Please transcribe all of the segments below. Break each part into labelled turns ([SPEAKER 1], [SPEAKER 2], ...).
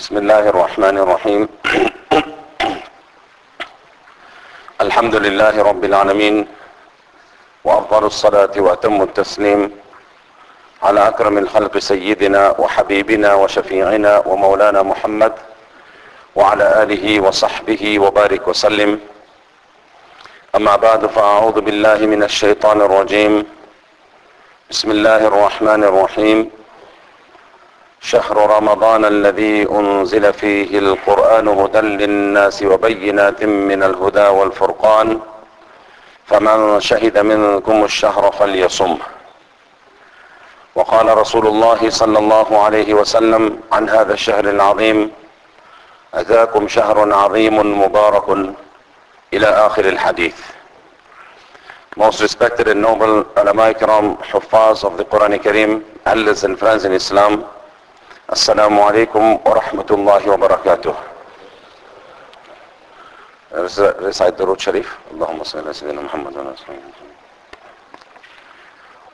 [SPEAKER 1] بسم الله الرحمن الرحيم. الحمد لله رب العالمين وأفضل الصلاة وأتم التسليم على أكرم الخلق سيدنا وحبيبنا وشفيعنا ومولانا محمد وعلى آله وصحبه وبارك وسلم. أما بعد فأعوذ بالله من الشيطان الرجيم. بسم الله الرحمن الرحيم. شهر رمضان الذي أنزل فيه القرآن هدى للناس وبينات من الهدى والفرقان. فمن شهد منكم الشهر فليصمه وقال رسول الله صلى الله عليه وسلم عن هذا الشهر العظيم أتاكم شهر عظيم مبارك إلى آخر الحديث. Most respected and noble ulama ikram huffaz of the quran kareem elders and friends in islam السلام عليكم ورحمة الله وبركاته recite the road sharif اللهم صل على سيدنا محمد وعلى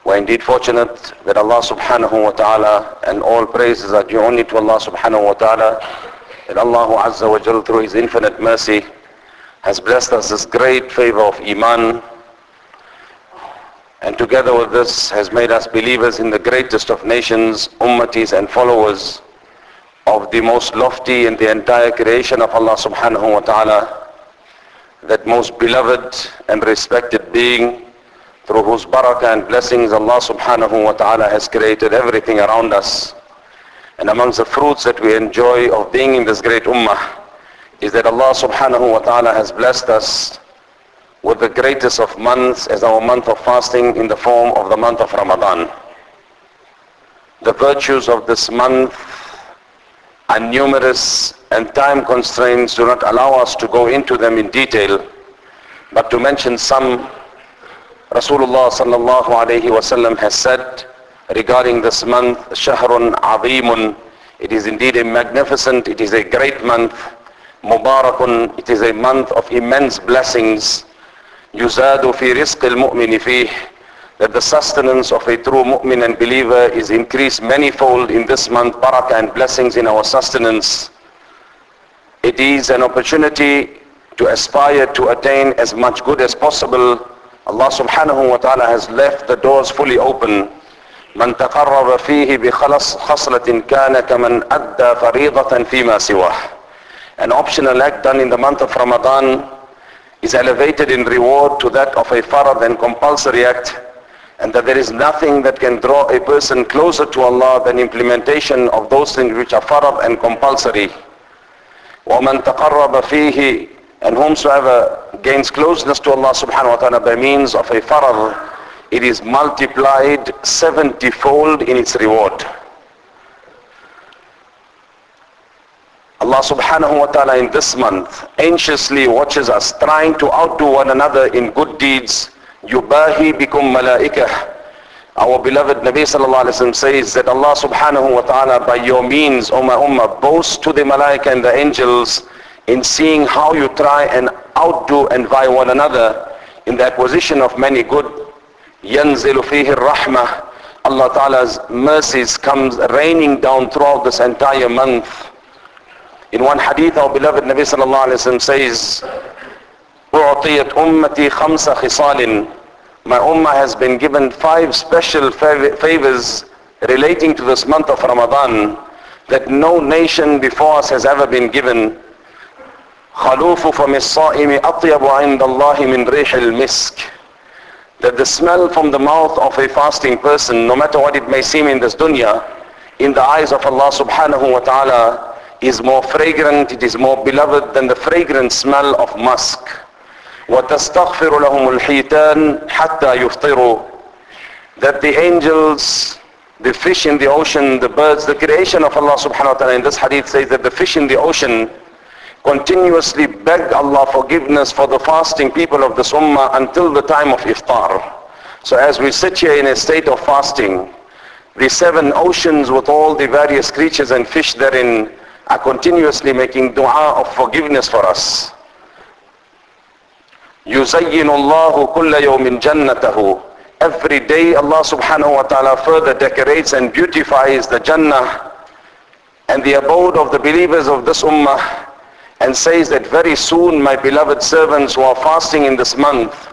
[SPEAKER 1] We're indeed fortunate that Allah subhanahu wa ta'ala and all praises are due only to Allah subhanahu wa ta'ala that Allah azza wa jal through his infinite mercy has blessed us this great favor of iman and together with this has made us believers in the greatest of nations, ummatis and followers of the most lofty in the entire creation of Allah subhanahu wa ta'ala, that most beloved and respected being through whose barakah and blessings Allah subhanahu wa ta'ala has created everything around us. And amongst the fruits that we enjoy of being in this great ummah is that Allah subhanahu wa ta'ala has blessed us with the greatest of months as our month of fasting in the form of the month of Ramadan. The virtues of this month are numerous and time constraints do not allow us to go into them in detail, but to mention some, Rasulullah sallallahu alayhi wasallam has said regarding this month, Shahrun Azimun, it is indeed a magnificent, it is a great month, Mubarakun, it is a month of immense blessings, يزاد في رزق المؤمن فيه that the sustenance of a true mu'min and believer is increased manifold in this month barakah and blessings in our sustenance it is an opportunity to aspire to attain as much good as possible Allah subhanahu wa ta'ala has left the doors fully open من تقرب فيه بخلص خصلة كان كمن أدى فريضة فيما سواه an optional act done in the month of Ramadan is elevated in reward to that of a farad and compulsory act and that there is nothing that can draw a person closer to Allah than implementation of those things which are farad and compulsory. وَمَنْ تَقَرَّبَ فِيهِ And whomsoever gains closeness to Allah subhanahu wa ta'ala by means of a farad, it is multiplied 70 fold in its reward. Allah subhanahu wa ta'ala in this month anxiously watches us trying to outdo one another in good deeds. Yubahi bikum malaikah. Our beloved Nabi sallallahu alayhi wa says that Allah subhanahu wa ta'ala by your means, O my ummah, boasts to the malaika and the angels in seeing how you try and outdo and vie one another in the acquisition of many good. ينزل فيه الرحمة. Allah ta'ala's mercies comes raining down throughout this entire month. In one hadith, our beloved Nabi sallallahu alayhi wa says, أعطيت أمتي خمس خصال My ummah has been given five special favors relating to this month of Ramadan that no nation before us has ever been given. خلوف فم الصائم أطيب عند الله من ريح المسك That the smell from the mouth of a fasting person, no matter what it may seem in this dunya, in the eyes of Allah subhanahu wa ta'ala, is more fragrant, it is more beloved than the fragrant smell of musk. وَتَسْتَغْفِرُ لَهُمُ الْحِيتَانِ حَتَّى يُفْطِرُوا That the angels, the fish in the ocean, the birds, the creation of Allah subhanahu wa ta'ala in this hadith says that the fish in the ocean continuously beg Allah forgiveness for the fasting people of this ummah until the time of iftar. So as we sit here in a state of fasting, the seven oceans with all the various creatures and fish therein are continuously making dua of forgiveness for us. يزين الله كل يوم جنته Every day Allah subhanahu wa ta'ala further decorates and beautifies the Jannah and the abode of the believers of this ummah and says that very soon my beloved servants who are fasting in this month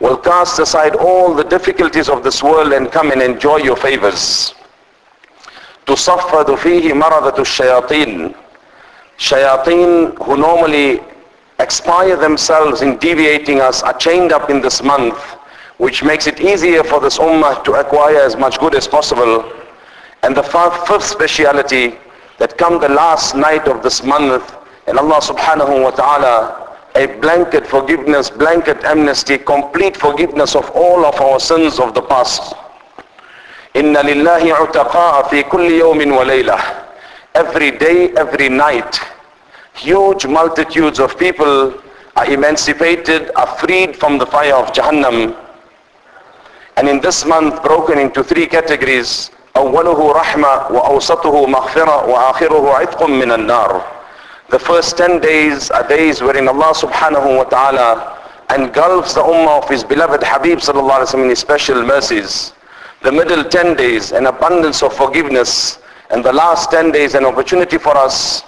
[SPEAKER 1] will cast aside all the difficulties of this world and come and enjoy your favors. تصفد فيه مرضة الشياطين Shayateen who normally expire themselves in deviating us are chained up in this month which makes it easier for this ummah to acquire as much good as possible. And the fifth speciality that come the last night of this month and Allah subhanahu wa ta'ala a blanket forgiveness, blanket amnesty, complete forgiveness of all of our sins of the past. إن لله عتقاء في كل يوم وليلة every day, every night, huge multitudes of people are emancipated, are freed from the fire of Jahannam. And in this month broken into three categories, أوله رحمة وأوسطه مغفرة وآخره عتق من النار. The first 10 days are days wherein Allah subhanahu wa ta'ala engulfs the ummah of his beloved Habib sallallahu alayhi wa in his special mercies. The middle 10 days, an abundance of forgiveness and the last 10 days an opportunity for us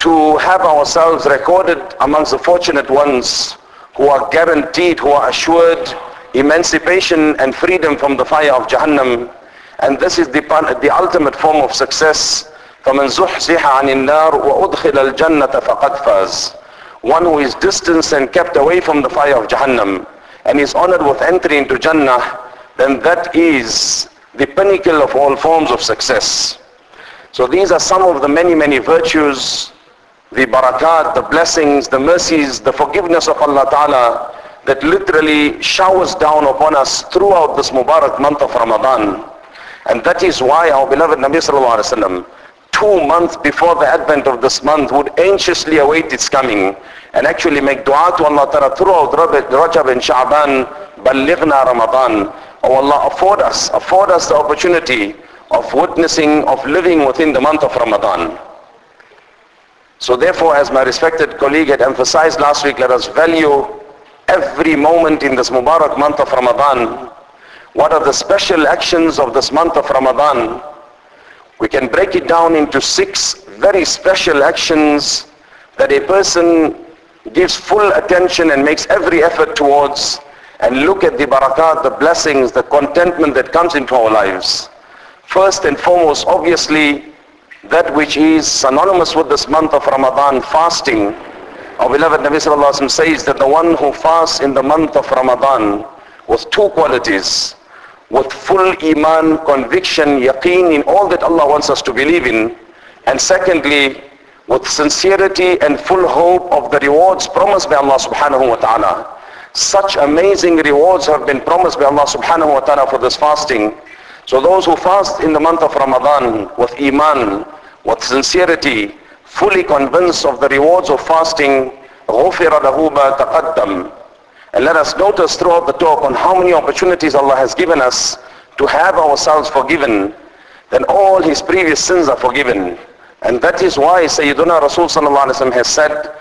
[SPEAKER 1] to have ourselves recorded amongst the fortunate ones who are guaranteed, who are assured emancipation and freedom from the fire of Jahannam. And this is the, the ultimate form of success. فَمَنْ زُحْزِحَ عَنِ النَّارِ وَأُدْخِلَ الْجَنَّةَ فَقَدْ فَازَ One who is distanced and kept away from the fire of Jahannam and is honored with entry into Jannah, then that is the pinnacle of all forms of success. So these are some of the many, many virtues, the barakat, the blessings, the mercies, the forgiveness of Allah Ta'ala that literally showers down upon us throughout this Mubarak month of Ramadan. And that is why our beloved Nabi Sallallahu Alaihi Wasallam, two months before the advent of this month, would anxiously await its coming and actually make dua to Allah Ta'ala throughout Rajab and Sha'ban, Ballighna Ramadan. Oh Allah, afford us, afford us the opportunity of witnessing, of living within the month of Ramadan. So therefore, as my respected colleague had emphasized last week, let us value every moment in this Mubarak month of Ramadan. What are the special actions of this month of Ramadan? We can break it down into six very special actions that a person gives full attention and makes every effort towards and look at the barakat, the blessings, the contentment that comes into our lives. First and foremost, obviously, that which is synonymous with this month of Ramadan, fasting. Our beloved Nabi Sallallahu says that the one who fasts in the month of Ramadan with two qualities, with full iman, conviction, yaqeen in all that Allah wants us to believe in, and secondly, with sincerity and full hope of the rewards promised by Allah subhanahu wa ta'ala. Such amazing rewards have been promised by Allah subhanahu wa ta'ala for this fasting so those who fast in the month of Ramadan with iman, with sincerity, fully convinced of the rewards of fasting, غُفِرَ لَهُ مَا تَقَدَّمْ And let us notice throughout the talk on how many opportunities Allah has given us to have ourselves forgiven, then all his previous sins are forgiven. And that is why Sayyiduna Rasul sallallahu alaihi wasallam has said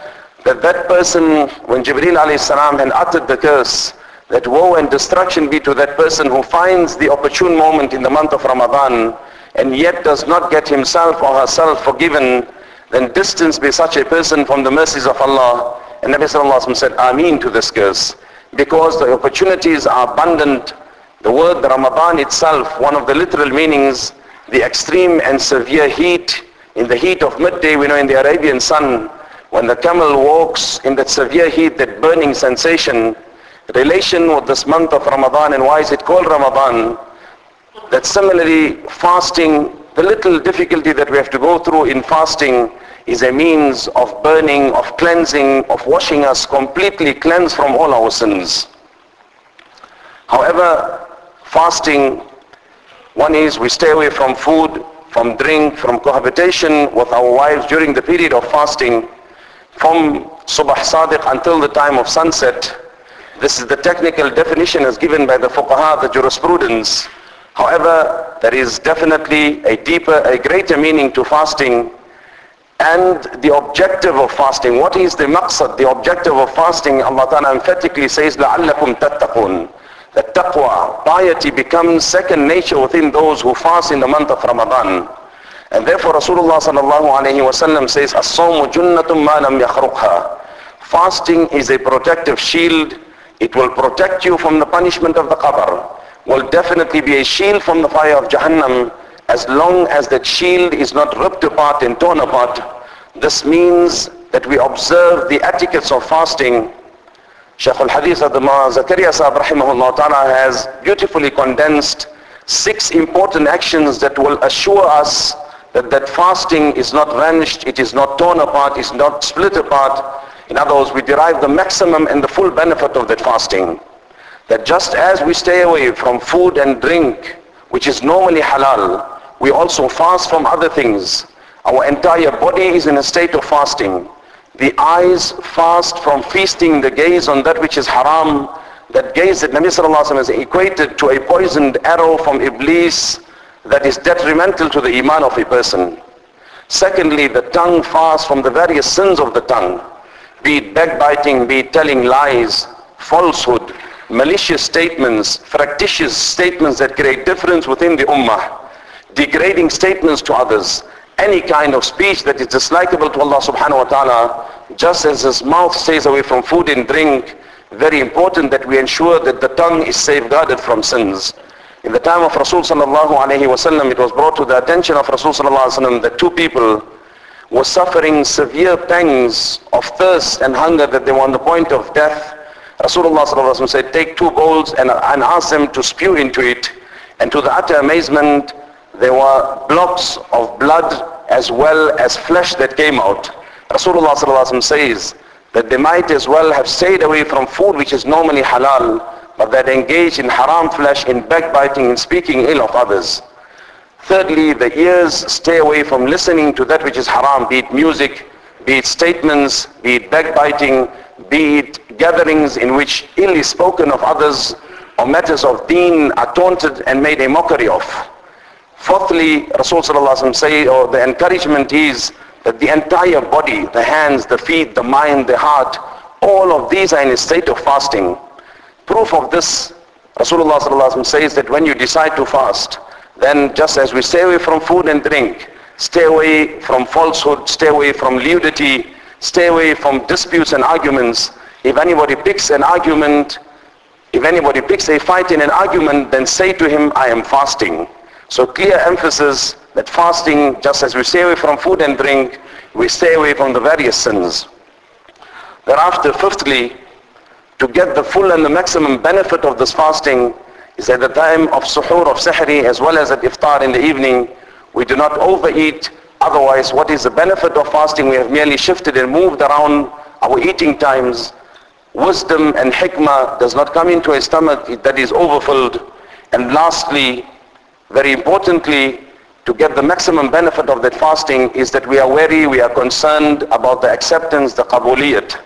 [SPEAKER 1] that that person, when Jibreel alayhi salam had uttered the curse, that woe and destruction be to that person who finds the opportune moment in the month of Ramadan and yet does not get himself or herself forgiven, then distance be such a person from the mercies of Allah. And Nabi Sallallahu Alaihi Wasallam said, Ameen to this curse. Because the opportunities are abundant. The word Ramadan itself, one of the literal meanings, the extreme and severe heat, in the heat of midday, we know in the Arabian sun, when the camel walks in that severe heat, that burning sensation, relation with this month of Ramadan and why is it called Ramadan? That similarly fasting, the little difficulty that we have to go through in fasting is a means of burning, of cleansing, of washing us completely cleansed from all our sins. However, fasting, one is we stay away from food, from drink, from cohabitation with our wives during the period of fasting, from Subh Sadiq until the time of sunset, this is the technical definition as given by the fuqaha, the jurisprudence. However, there is definitely a deeper, a greater meaning to fasting and the objective of fasting. What is the maqsad, the objective of fasting? Allah Ta'ala emphatically says, لَعَلَّكُمْ تَتَّقُونَ That taqwa, piety becomes second nature within those who fast in the month of Ramadan. And therefore Rasulullah sallallahu alayhi wasallam says, As-sawmu junnatum ma yakhruqha. Fasting is a protective shield. It will protect you from the punishment of the qabr. Will definitely be a shield from the fire of Jahannam as long as that shield is not ripped apart and torn apart. This means that we observe the etiquettes of fasting. Shaykh al-Hadith Adama Zakaria Sahib rahimahullah ta'ala has beautifully condensed six important actions that will assure us that that fasting is not vanished, it is not torn apart, it's not split apart. In other words, we derive the maximum and the full benefit of that fasting. That just as we stay away from food and drink, which is normally halal, we also fast from other things. Our entire body is in a state of fasting. The eyes fast from feasting the gaze on that which is haram. That gaze that Nabi Sallallahu Alaihi Wasallam has equated to a poisoned arrow from Iblis that is detrimental to the iman of a person. Secondly, the tongue fasts from the various sins of the tongue, be it backbiting, be it telling lies, falsehood, malicious statements, fractious statements that create difference within the ummah, degrading statements to others, any kind of speech that is dislikable to Allah subhanahu wa ta'ala, just as his mouth stays away from food and drink, very important that we ensure that the tongue is safeguarded from sins. In the time of Rasul sallallahu alayhi it was brought to the attention of Rasul sallallahu alayhi that two people were suffering severe pangs of thirst and hunger that they were on the point of death. Rasulullah sallallahu alayhi said, take two bowls and, and ask them to spew into it. And to the utter amazement, there were blocks of blood as well as flesh that came out. Rasulullah says that they might as well have stayed away from food which is normally halal but that engage in haram flesh, in backbiting, in speaking ill of others. Thirdly, the ears stay away from listening to that which is haram, be it music, be it statements, be it backbiting, be it gatherings in which ill is spoken of others or matters of deen are taunted and made a mockery of. Fourthly, Rasulullah say, or the encouragement is that the entire body, the hands, the feet, the mind, the heart, all of these are in a state of fasting. Proof of this, Rasulullah says that when you decide to fast, then just as we stay away from food and drink, stay away from falsehood, stay away from nudity, stay away from disputes and arguments. If anybody picks an argument, if anybody picks a fight in an argument, then say to him, I am fasting. So clear emphasis that fasting, just as we stay away from food and drink, we stay away from the various sins. Thereafter, fifthly, to get the full and the maximum benefit of this fasting is at the time of suhoor of sahri as well as at iftar in the evening. We do not overeat. Otherwise, what is the benefit of fasting? We have merely shifted and moved around our eating times. Wisdom and hikmah does not come into a stomach that is overfilled. And lastly, very importantly, to get the maximum benefit of that fasting is that we are wary, we are concerned about the acceptance, the qabuliyat.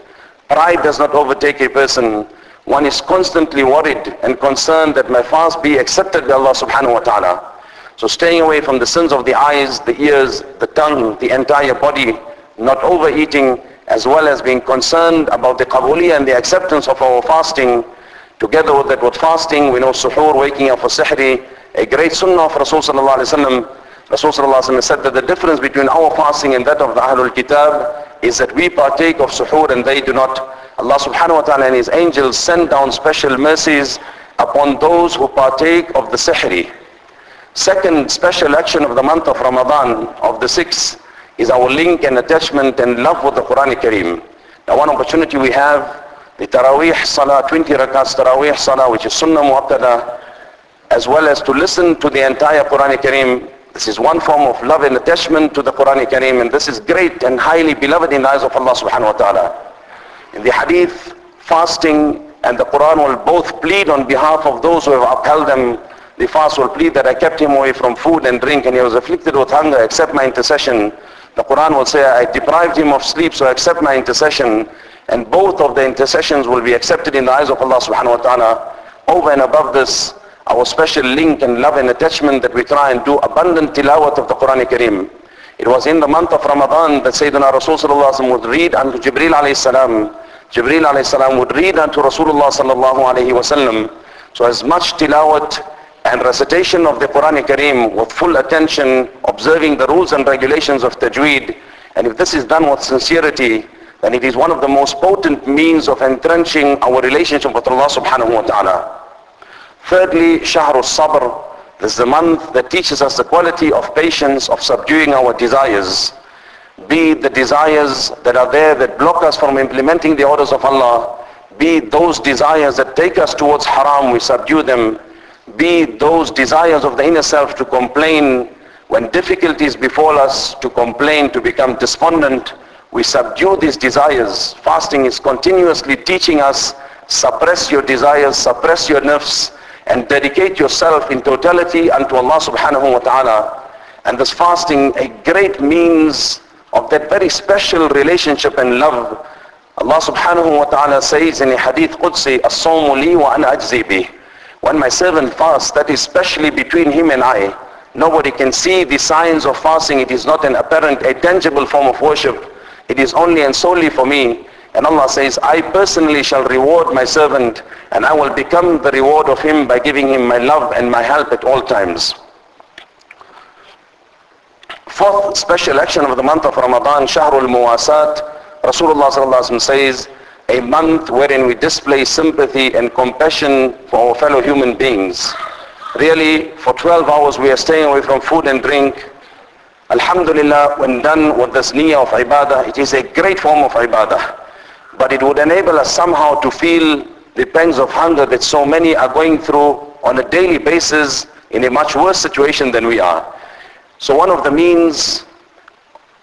[SPEAKER 1] Pride does not overtake a person. One is constantly worried and concerned that my fast be accepted by Allah subhanahu wa ta'ala. So staying away from the sins of the eyes, the ears, the tongue, the entire body, not overeating, as well as being concerned about the qabuli and the acceptance of our fasting. Together with that with fasting, we know suhoor, waking up for sihri, a great sunnah of Rasul sallallahu alayhi wa sallam. Rasul sallallahu alayhi wa sallam said that the difference between our fasting and that of the Ahlul Kitab is that we partake of suhoor and they do not. Allah subhanahu wa ta'ala and his angels send down special mercies upon those who partake of the sihri. Second special action of the month of Ramadan, of the sixth, is our link and attachment and love with the Quran Kareem. Now one opportunity we have, the Taraweeh Salah, 20 rakats Taraweeh Salah, which is Sunnah Muakkada, as well as to listen to the entire Quran Kareem this is one form of love and attachment to the Quran Kareem and this is great and highly beloved in the eyes of Allah subhanahu wa ta'ala. In the hadith, fasting and the Quran will both plead on behalf of those who have upheld them. The fast will plead that I kept him away from food and drink and he was afflicted with hunger, accept my intercession. The Quran will say, I deprived him of sleep, so accept my intercession. And both of the intercessions will be accepted in the eyes of Allah subhanahu wa ta'ala. Over and above this, our special link and love and attachment that we try and do abundant tilawat of the Quran Kareem. It was in the month of Ramadan that Sayyidina Rasulullah would read unto Jibreel alayhi salam. Jibreel alayhi salam would read unto Rasulullah sallallahu alayhi wasallam. So as much tilawat and recitation of the Quran Kareem with full attention, observing the rules and regulations of tajweed, and if this is done with sincerity, then it is one of the most potent means of entrenching our relationship with Allah subhanahu wa ta'ala. Thirdly, Shahr al-Sabr. This is the month that teaches us the quality of patience, of subduing our desires. Be the desires that are there that block us from implementing the orders of Allah. Be those desires that take us towards haram, we subdue them. Be those desires of the inner self to complain when difficulties befall us, to complain, to become despondent. We subdue these desires. Fasting is continuously teaching us, suppress your desires, suppress your nerves, and dedicate yourself in totality unto Allah subhanahu wa ta'ala. And this fasting, a great means of that very special relationship and love. Allah subhanahu wa ta'ala says in a hadith Qudsi, As-sawmu li wa ana ajzi bih. When my servant fasts, that is specially between him and I. Nobody can see the signs of fasting. It is not an apparent, a tangible form of worship. It is only and solely for me. And Allah says, I personally shall reward my servant and I will become the reward of him by giving him my love and my help at all times. Fourth special action of the month of Ramadan, Shahrul Muwasat, Rasulullah sallallahu says, a month wherein we display sympathy and compassion for our fellow human beings. Really, for 12 hours we are staying away from food and drink. Alhamdulillah, when done with this niyyah of ibadah, it is a great form of ibadah but it would enable us somehow to feel the pangs of hunger that so many are going through on a daily basis in a much worse situation than we are. So one of the means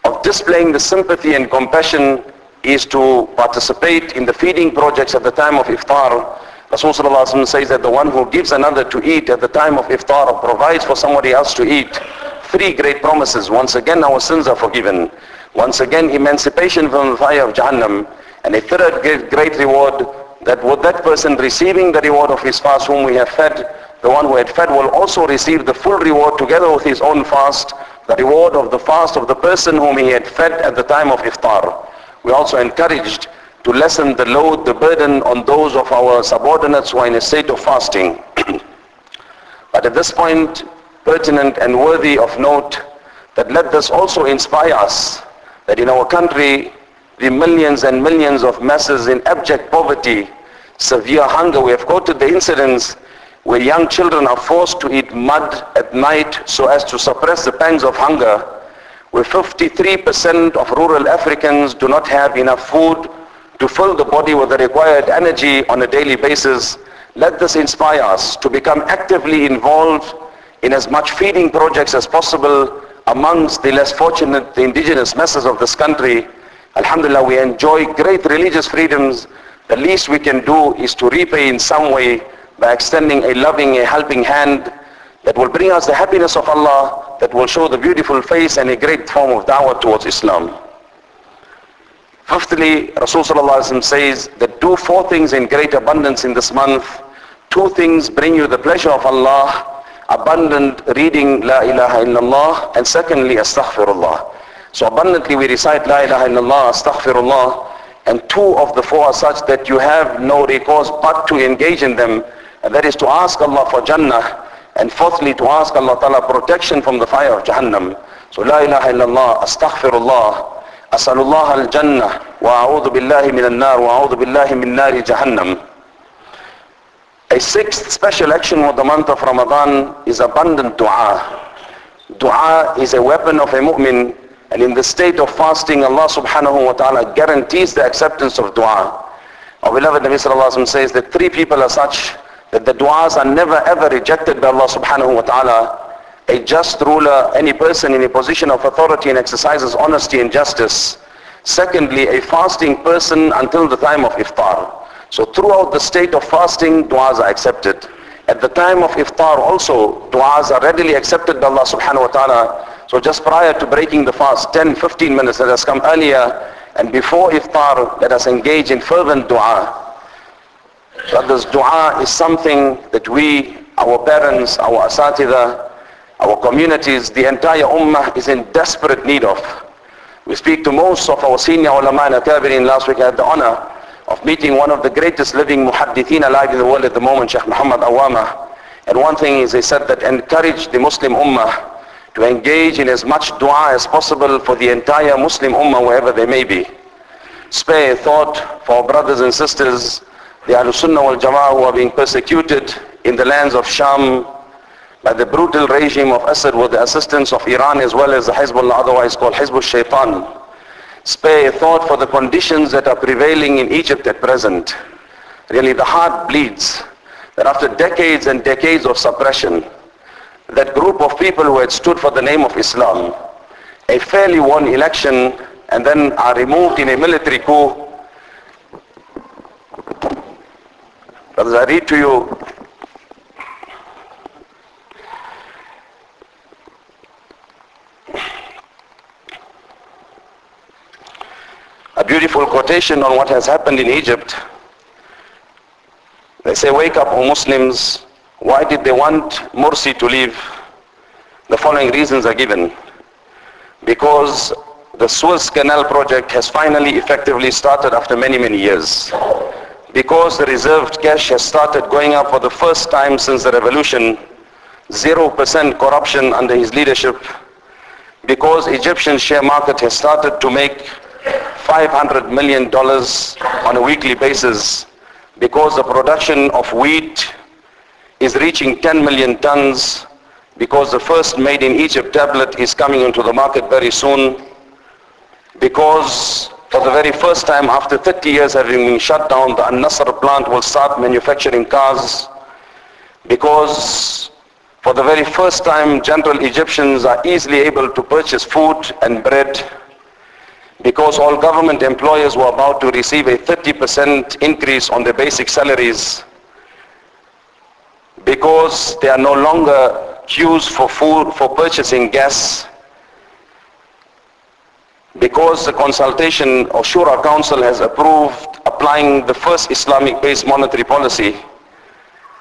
[SPEAKER 1] of displaying the sympathy and compassion is to participate in the feeding projects at the time of iftar. Rasulullah says that the one who gives another to eat at the time of iftar or provides for somebody else to eat, three great promises. Once again, our sins are forgiven. Once again, emancipation from the fire of Jahannam. And a third great reward that with that person receiving the reward of his fast whom we have fed, the one who had fed will also receive the full reward together with his own fast, the reward of the fast of the person whom he had fed at the time of iftar. We also encouraged to lessen the load, the burden on those of our subordinates who are in a state of fasting. but at this point, pertinent and worthy of note, that let this also inspire us that in our country the millions and millions of masses in abject poverty, severe hunger. We have quoted the incidents where young children are forced to eat mud at night so as to suppress the pangs of hunger, where 53% of rural Africans do not have enough food to fill the body with the required energy on a daily basis. Let this inspire us to become actively involved in as much feeding projects as possible amongst the less fortunate, the indigenous masses of this country Alhamdulillah, we enjoy great religious freedoms. The least we can do is to repay in some way by extending a loving, a helping hand that will bring us the happiness of Allah, that will show the beautiful face and a great form of da'wah towards Islam. Fifthly, Rasulullah says that do four things in great abundance in this month. Two things bring you the pleasure of Allah, abundant reading La ilaha illallah, and secondly, astaghfirullah. So abundantly we recite La ilaha illallah, astaghfirullah, and two of the four are such that you have no recourse but to engage in them, and that is to ask Allah for Jannah, and fourthly to ask Allah Ta'ala protection from the fire of Jahannam. So La ilaha illallah, astaghfirullah, asalullah al-jannah, wa a'udhu billahi min al-nar, wa a'udhu billahi min nari Jahannam. A sixth special action with the month of Ramadan is abundant dua. Dua is a weapon of a mu'min and in the state of fasting, Allah subhanahu wa ta'ala guarantees the acceptance of dua. Our beloved Nabi sallallahu alayhi wa says that three people are such that the du'as are never ever rejected by Allah subhanahu wa ta'ala. A just ruler, any person in a position of authority and exercises honesty and justice. Secondly, a fasting person until the time of iftar. So throughout the state of fasting, du'as are accepted. At the time of iftar also, du'as are readily accepted by Allah subhanahu wa ta'ala so just prior to breaking the fast, 10, 15 minutes, let us come earlier and before iftar, let us engage in fervent dua. So this dua is something that we, our parents, our asatida, our communities, the entire ummah is in desperate need of. We speak to most of our senior ulama and akabirin. Last week I had the honor of meeting one of the greatest living muhaddithin alive in the world at the moment, Sheikh Muhammad Awama. And one thing is they said that encourage the Muslim Ummah to engage in as much dua as possible for the entire Muslim Ummah wherever they may be. Spare a thought for brothers and sisters, the Ahlul Sunnah wal Jama'ah who are being persecuted in the lands of Sham by the brutal regime of Assad with the assistance of Iran as well as the Hezbollah otherwise called Hezbollah Shaitan. Spare a thought for the conditions that are prevailing in Egypt at present. Really the heart bleeds that after decades and decades of suppression, that group of people who had stood for the name of Islam, a fairly won election and then are removed in a military coup. Brothers, I read to you a beautiful quotation on what has happened in Egypt. They say, wake up, O Muslims. Why did they want Morsi to leave? The following reasons are given. Because the Suez Canal project has finally effectively started after many, many years. Because the reserved cash has started going up for the first time since the revolution, 0% corruption under his leadership. Because Egyptian share market has started to make $500 million on a weekly basis because the production of wheat is reaching 10 million tons because the first made in Egypt tablet is coming into the market very soon because for the very first time after 30 years having been shut down the An-Nasr plant will start manufacturing cars because for the very first time general Egyptians are easily able to purchase food and bread because all government employers were about to receive a 30% increase on their basic salaries because there are no longer queues for food for purchasing gas because the consultation or Shura Council has approved applying the first Islamic based monetary policy.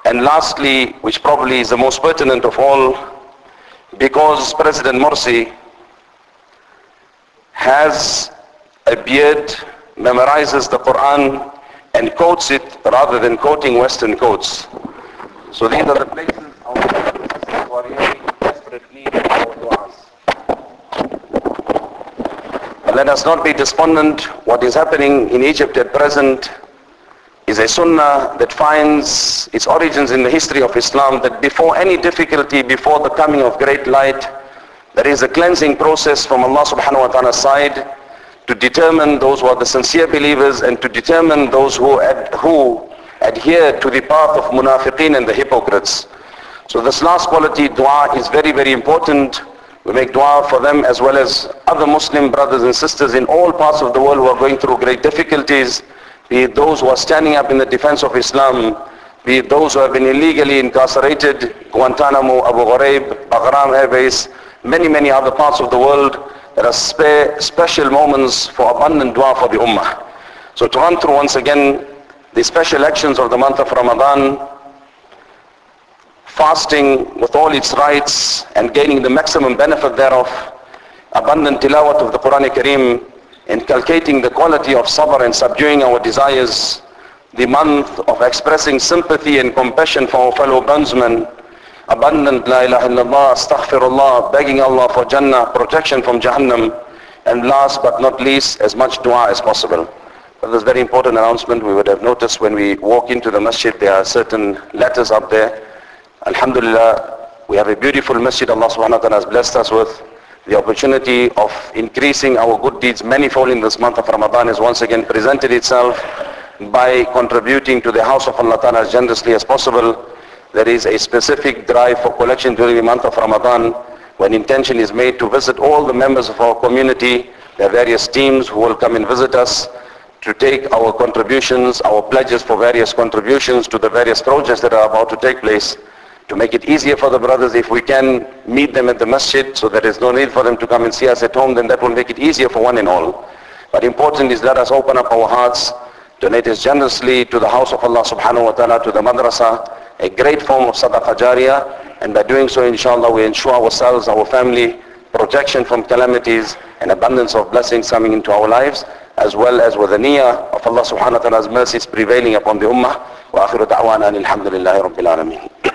[SPEAKER 1] And lastly which probably is the most pertinent of all because President Morsi has a beard, memorizes the Quran and quotes it rather than quoting Western quotes. So these are the places our who are really desperately our du'as. Let us not be despondent. What is happening in Egypt at present is a sunnah that finds its origins in the history of Islam that before any difficulty, before the coming of great light, there is a cleansing process from Allah subhanahu wa ta'ala's side to determine those who are the sincere believers and to determine those who, ad, who adhere to the path of munafiqeen and the hypocrites. So this last quality, dua, is very, very important. We make dua for them as well as other Muslim brothers and sisters in all parts of the world who are going through great difficulties, be it those who are standing up in the defense of Islam, be it those who have been illegally incarcerated, Guantanamo, Abu Ghraib, Bagram Air Base, many, many other parts of the world. There are spe special moments for abundant dua for the Ummah. So to run through once again the special actions of the month of Ramadan, fasting with all its rights and gaining the maximum benefit thereof, abundant tilawat of the Quran Kareem, inculcating the quality of sabr and subduing our desires, the month of expressing sympathy and compassion for our fellow bondsmen, abundant la ilaha illallah, astaghfirullah, begging Allah for Jannah, protection from Jahannam, and last but not least, as much dua as possible. But a very important announcement we would have noticed when we walk into the masjid, there are certain letters up there. Alhamdulillah, we have a beautiful masjid Allah subhanahu wa ta'ala has blessed us with. The opportunity of increasing our good deeds manifold in this month of Ramadan has once again presented itself by contributing to the house of Allah ta'ala as generously as possible. There is a specific drive for collection during the month of Ramadan when intention is made to visit all the members of our community. Are various teams who will come and visit us to take our contributions, our pledges for various contributions to the various projects that are about to take place to make it easier for the brothers if we can meet them at the masjid so that there is no need for them to come and see us at home then that will make it easier for one and all. But important is let us open up our hearts, donate as generously to the house of Allah subhanahu wa ta'ala, to the madrasa, a great form of sadaqah jariyah and by doing so inshallah we ensure ourselves, our family, protection from calamities and abundance of blessings coming into our lives as well as with the niyyah of Allah subhanahu wa ta'ala's mercies prevailing upon the ummah. Wa akhiru da'wana alhamdulillahi rabbil alameen.